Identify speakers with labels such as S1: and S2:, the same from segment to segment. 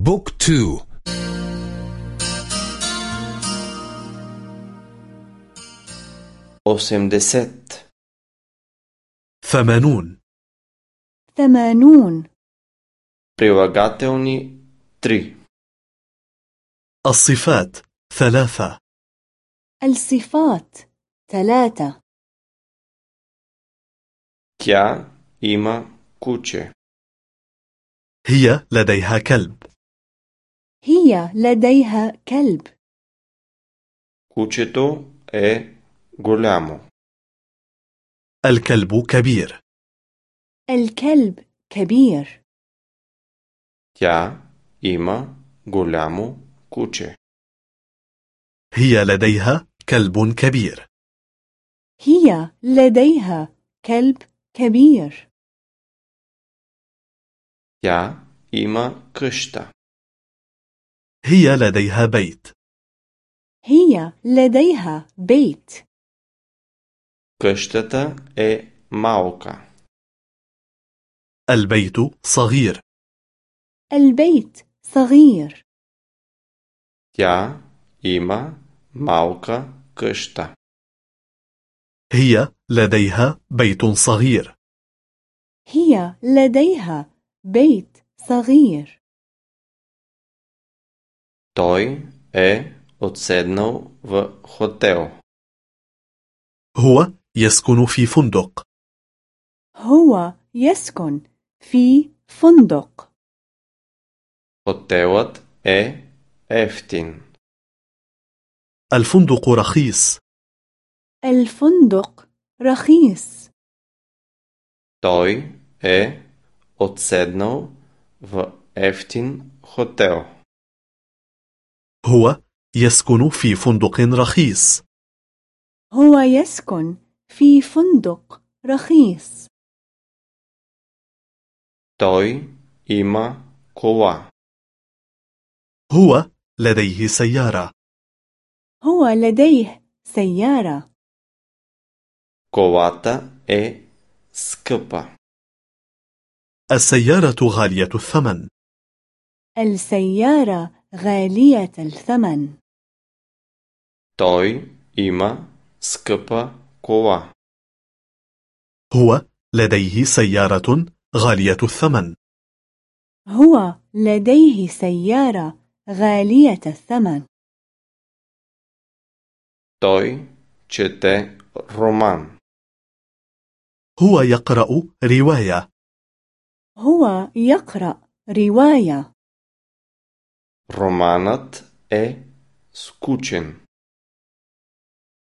S1: بوك تو
S2: أوسمدست
S3: ثمانون
S4: ثمانون
S2: прилагателни 3
S3: الصفات ثلاثة
S4: الصفات ثلاثة
S2: Тя има куче.
S3: هي لديها كلب
S4: هي لديها كلب
S2: Кучето е голямо.
S3: الكلب كبير
S4: الكلب كبير
S2: Тя има голямо куче.
S3: هي لديها كلب كبير
S4: هي لديها كلب كبير
S2: Тя има къща.
S3: هي لديها بيت
S4: هي لديها بيت
S2: Къщата е малка.
S3: البيت صغير
S4: البيت صغير
S2: Тя има малка къща.
S3: هي لديها بيت صغير
S4: هي لديها بيت صغير
S2: Той е отседнал в хотел.
S3: هو يسكن في فندق
S4: هو يسكن في فندق
S2: Хотелът е ефтин.
S3: الفندق رخيص
S4: الفندق رخيص
S2: Той е отседнал в ефтин хотел.
S3: هو يسكن في فندق رخيص.
S4: هو يسكن في فندق رخيص.
S2: توي إما كوا
S3: هو لديه سيارة.
S4: هو لديه سيارة.
S2: كواتا إي سكبا
S3: السيارة غالية الثمن.
S4: السيارة غالية الثمن غالية الثمن
S2: Той има скъпа кола.
S3: هو لديه سيارة غالية الثمن
S4: هو لديه سيارة غالية الثمن
S2: Той чете роман.
S3: هو يقرأ رواية
S4: هو يقرأ رواية
S2: Романът е скучен.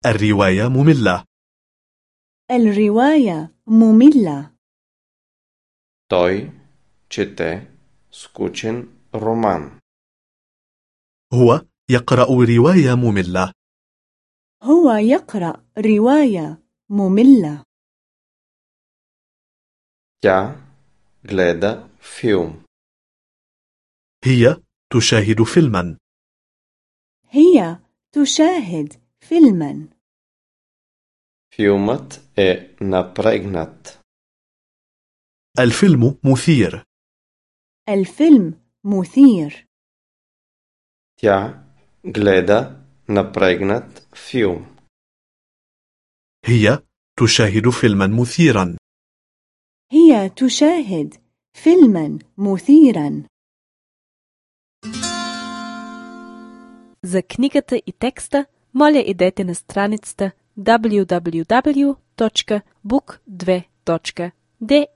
S3: الرواية مملة
S4: الرواية مملة
S2: Той чете скучен роман.
S3: هو يقرأ رواية مملة
S4: هو يقرأ رواية مملة
S2: Тя гледа филм.
S3: هي تشاهد فيلما
S4: هي تشاهد فيلما
S2: Филмът е напрегнат.
S3: الفيلم مثير
S4: الفيلم مثير
S2: Тя гледа напрегнат филм.
S3: هي تشاهد فيلما مثيرا
S4: هي تشاهد فيلما مثيرا
S5: За книгата и текста, моля идете на страницата www.book2.de